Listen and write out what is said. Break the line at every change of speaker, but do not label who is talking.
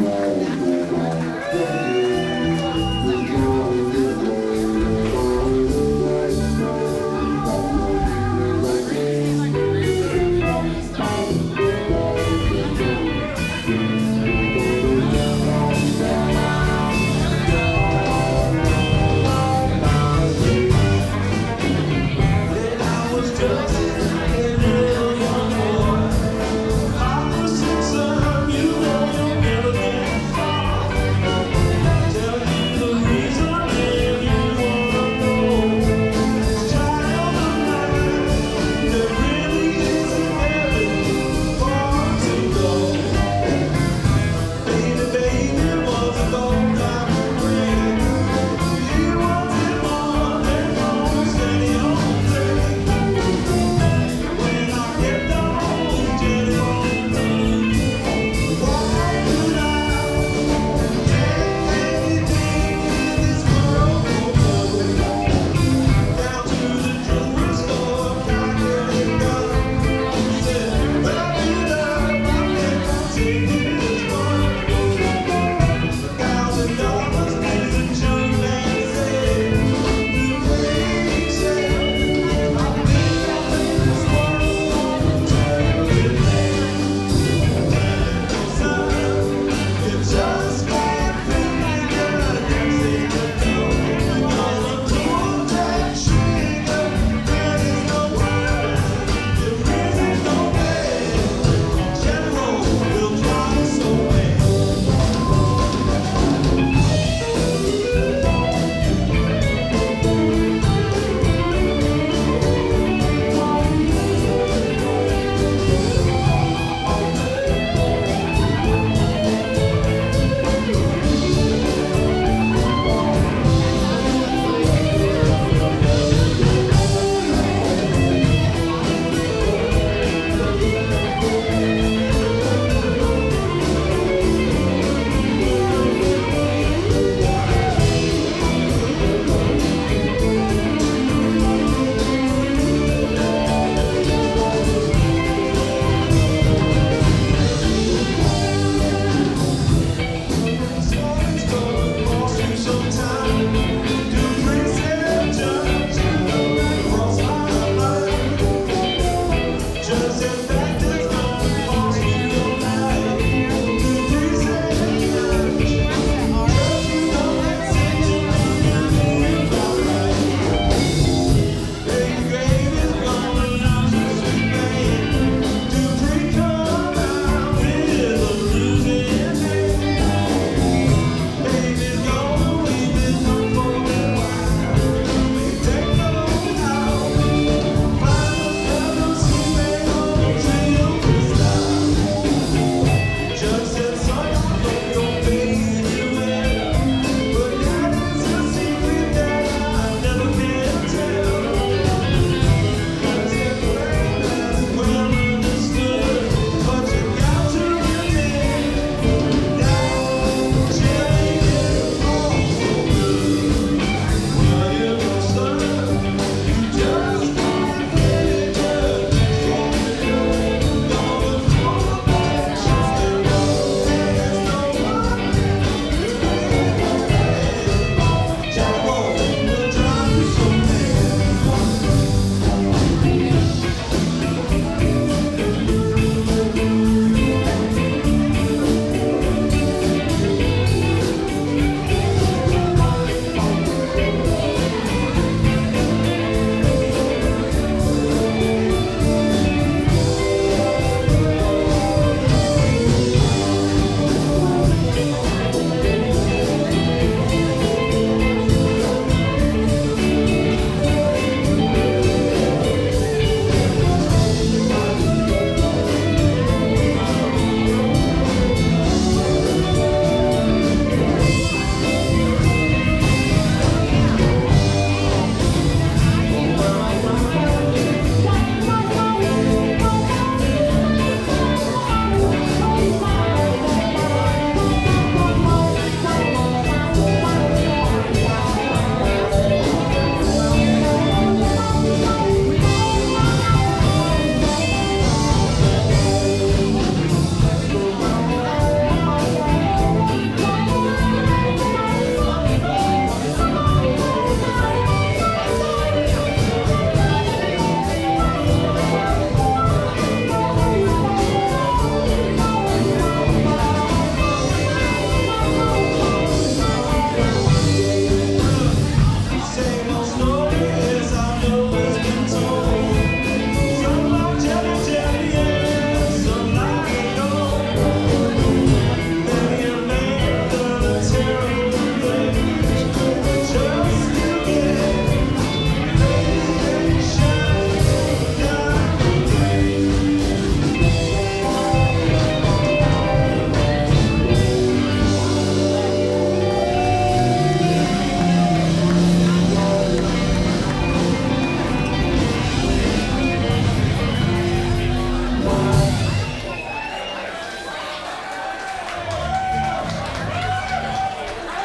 No, no.